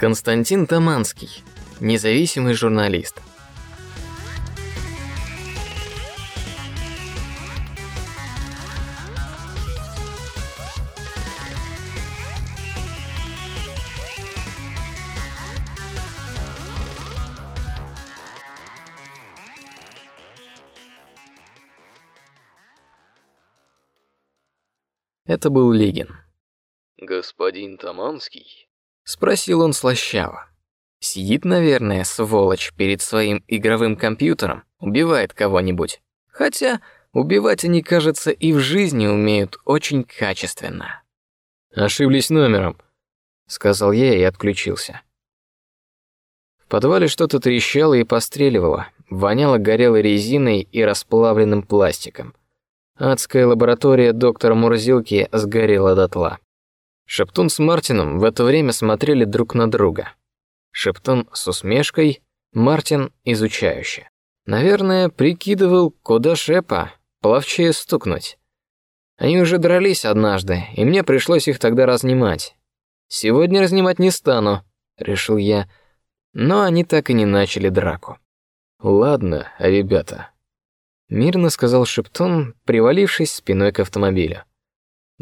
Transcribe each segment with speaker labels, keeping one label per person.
Speaker 1: Константин Таманский, независимый журналист. Это был Лигин.
Speaker 2: Господин Таманский?
Speaker 1: Спросил он слащаво. Сидит, наверное, сволочь перед своим игровым компьютером, убивает кого-нибудь. Хотя убивать они, кажется, и в жизни умеют очень качественно. Ошиблись номером, сказал я и отключился. В подвале что-то трещало и постреливало, воняло горелой резиной и расплавленным пластиком. Адская лаборатория доктора Мурзилки сгорела дотла. Шептун с Мартином в это время смотрели друг на друга. Шептун с усмешкой, Мартин изучающе. Наверное, прикидывал, куда Шепа плавчее стукнуть. Они уже дрались однажды, и мне пришлось их тогда разнимать. Сегодня разнимать не стану, решил я, но они так и не начали драку. Ладно, ребята, мирно сказал Шептун, привалившись спиной к автомобилю.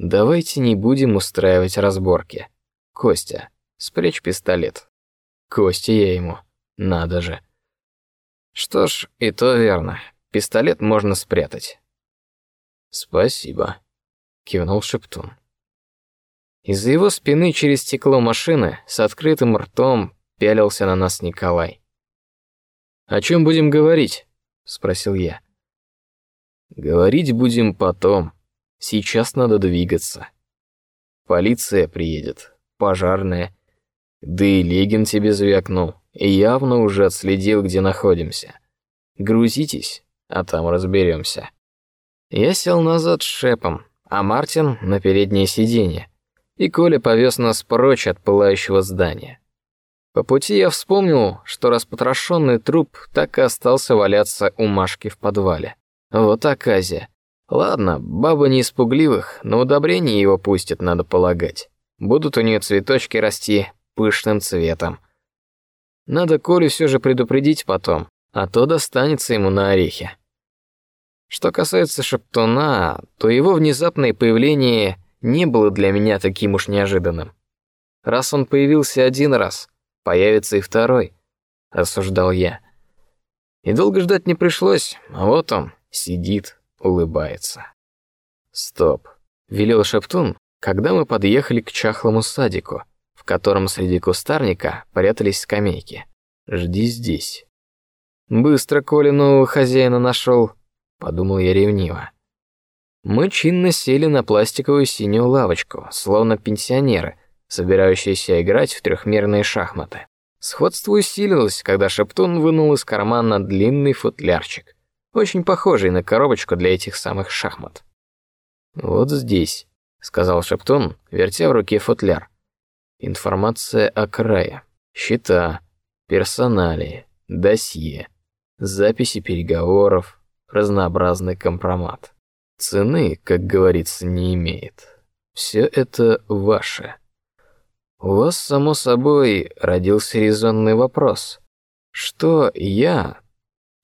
Speaker 1: Давайте не будем устраивать разборки. Костя, спрячь пистолет. Костя я ему, надо же. Что ж, и то верно. Пистолет можно спрятать. Спасибо, кивнул Шептун. Из-за его спины через стекло машины с открытым ртом пялился на нас Николай. О чем будем говорить? спросил я. Говорить будем потом, Сейчас надо двигаться. Полиция приедет, пожарная. Да и Легин тебе звякнул, и явно уже отследил, где находимся. Грузитесь, а там разберемся. Я сел назад с шепом, а Мартин на переднее сиденье, и Коля повез нас прочь от пылающего здания. По пути я вспомнил, что распотрошенный труп так и остался валяться у Машки в подвале. Вот оказия. Ладно, баба не испугливых, но удобрение его пустит, надо полагать. Будут у нее цветочки расти пышным цветом. Надо Колю все же предупредить потом, а то достанется ему на орехи. Что касается Шептуна, то его внезапное появление не было для меня таким уж неожиданным. Раз он появился один раз, появится и второй, рассуждал я. И долго ждать не пришлось, а вот он сидит, улыбается. Стоп, велел Шептун, когда мы подъехали к чахлому садику, в котором среди кустарника прятались скамейки. Жди здесь. Быстро Коля нового хозяина нашел, подумал я ревниво. Мы чинно сели на пластиковую синюю лавочку, словно пенсионеры, собирающиеся играть в трехмерные шахматы. Сходство усилилось, когда Шептун вынул из кармана длинный футлярчик очень похожий на коробочку для этих самых шахмат. Вот здесь, сказал Шептун, вертя в руке футляр. Информация о крае, счета, персоналии, досье, записи переговоров, разнообразный компромат. Цены, как говорится, не имеет. Все это ваше. У вас само собой родился резонный вопрос: что я,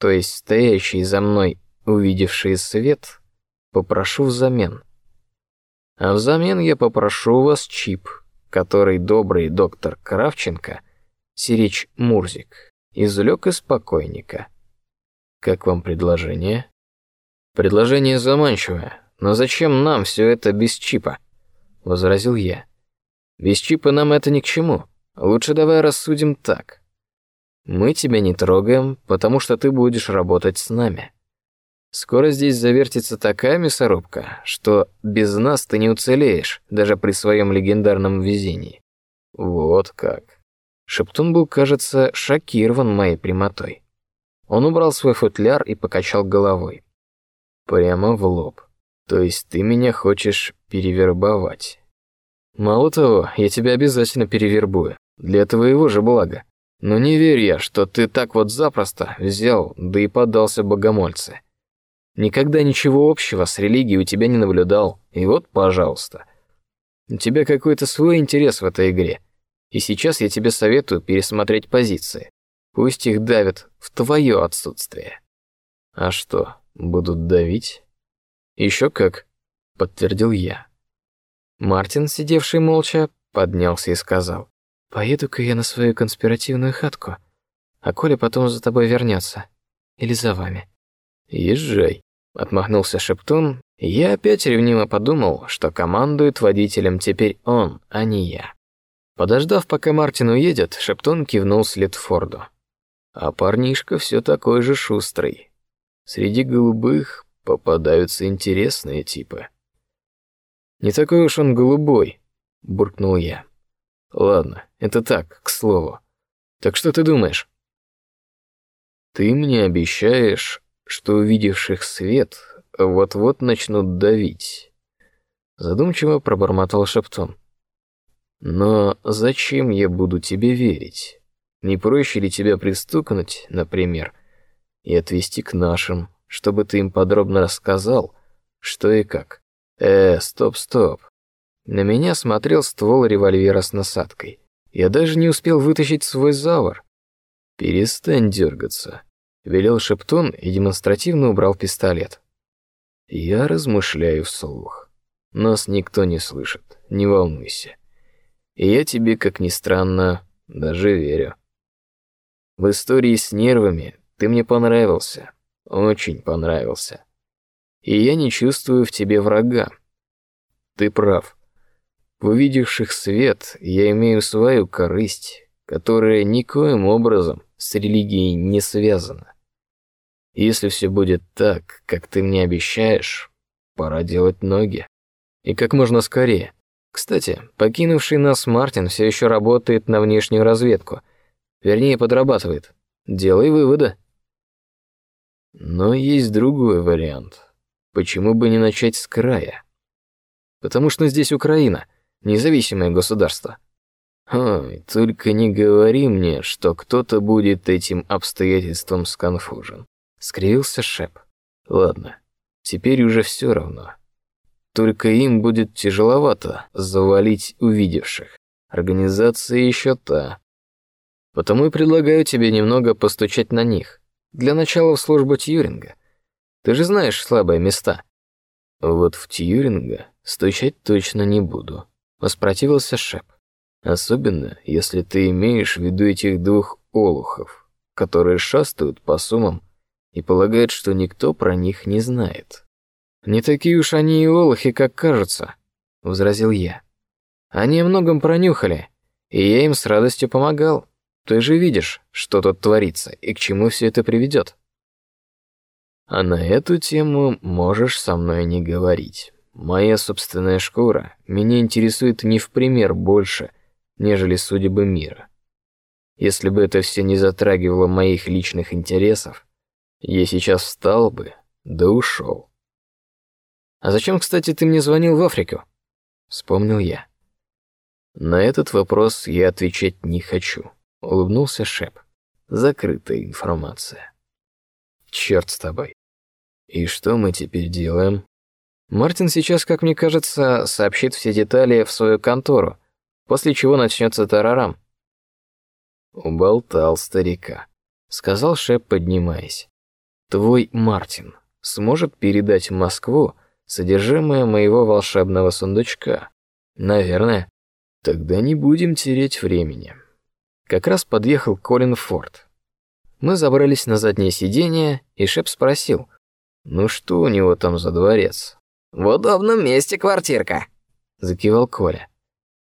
Speaker 1: то есть стоящий за мной, увидевший свет, попрошу взамен. А взамен я попрошу у вас чип, который добрый доктор Кравченко, Сирич Мурзик, извлек из покойника. Как вам предложение? Предложение заманчивое, но зачем нам все это без чипа? возразил я. Без чипа нам это ни к чему. Лучше давай рассудим так. Мы тебя не трогаем, потому что ты будешь работать с нами. Скоро здесь завертится такая мясорубка, что без нас ты не уцелеешь, даже при своем легендарном везении. Вот как. Шептун был, кажется, шокирован моей прямотой. Он убрал свой футляр и покачал головой. Прямо в лоб. То есть ты меня хочешь перевербовать? Мало того, я тебя обязательно перевербую. Для твоего же блага. Но не верю я, что ты так вот запросто взял, да и поддался богомольце. Никогда ничего общего с религией у тебя не наблюдал, и вот, пожалуйста. У тебя какой-то свой интерес в этой игре. И сейчас я тебе советую пересмотреть позиции. Пусть их давят в твое отсутствие. А что, будут давить? Еще как, подтвердил я. Мартин, сидевший молча, поднялся и сказал: "Поеду-ка я на свою конспиративную хатку, а Коля потом за тобой вернется, или за вами". Езжай, отмахнулся Шептун. Я опять ревниво подумал, что командует водителем теперь он, а не я. Подождав, пока Мартин уедет, Шептун кивнул Слитфорду. А парнишка все такой же шустрый. Среди голубых попадаются интересные типы. Не такой уж он голубой, буркнул я. Ладно, это так, к слову. Так что ты думаешь? Ты мне обещаешь, что увидевших свет вот-вот начнут давить. Задумчиво пробормотал Шептун. Но зачем я буду тебе верить? Не проще ли тебя пристукнуть, например, и отвезти к нашим, чтобы ты им подробно рассказал, что и как? Э, стоп, стоп. На меня смотрел ствол револьвера с насадкой. Я даже не успел вытащить свой завар. Перестань дергаться, велел Шептун и демонстративно убрал пистолет. Я размышляю вслух. Нас никто не слышит, не волнуйся. И я тебе, как ни странно, даже верю. В истории с нервами ты мне понравился, очень понравился и я не чувствую в тебе врага. Ты прав. Увидевших свет я имею свою корысть, которая никоим образом с религией не связана. Если все будет так, как ты мне обещаешь, пора делать ноги. И как можно скорее. Кстати, покинувший нас Мартин все еще работает на внешнюю разведку. Вернее, подрабатывает. Делай выводы. Но есть другой вариант. Почему бы не начать с края? Потому что здесь Украина, независимое государство. Ой, только не говори мне, что кто-то будет этим обстоятельством сконфужен. Скривился Шеп. Ладно, теперь уже все равно. Только им будет тяжеловато завалить увидевших. Организация еще та. Потому и предлагаю тебе немного постучать на них. Для начала в службу Тьюринга. Ты же знаешь слабые места. Вот в Тьюринга стучать точно не буду. Воспротивился Шеп. Особенно, если ты имеешь в виду этих двух олухов, которые шастают по сумам и полагают, что никто про них не знает. Не такие уж они и олухи, как кажутся, возразил я. Они о многом пронюхали, и я им с радостью помогал. Ты же видишь, что тут творится и к чему все это приведет. А на эту тему можешь со мной не говорить. Моя собственная шкура меня интересует не в пример больше, нежели судьбы мира. Если бы это все не затрагивало моих личных интересов, я сейчас встал бы, да ушел. А зачем, кстати, ты мне звонил в Африку? Вспомнил я. На этот вопрос я отвечать не хочу. Улыбнулся Шеп. Закрытая информация. Черт с тобой. И что мы теперь делаем? Мартин сейчас, как мне кажется, сообщит все детали в свою контору, после чего начнется тарарам. Уболтал старика, сказал Шеп, поднимаясь. Твой Мартин сможет передать в Москву содержимое моего волшебного сундучка? Наверное. Тогда не будем терять времени. Как раз подъехал Колин Форд. Мы забрались на заднее сиденье, и Шеп спросил: "Ну что у него там за дворец?" "В удобном месте квартирка", закивал Коля.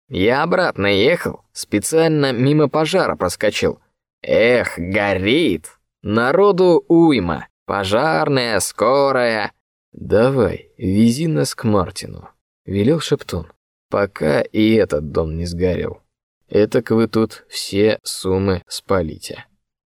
Speaker 1: "Я обратно ехал, специально мимо пожара проскочил. Эх, горит. Народу уйма. Пожарная, скорая. Давай, вези нас к Мартину", велел Шептун. "Пока и этот дом не сгорел. Этак вы тут все суммы спалите".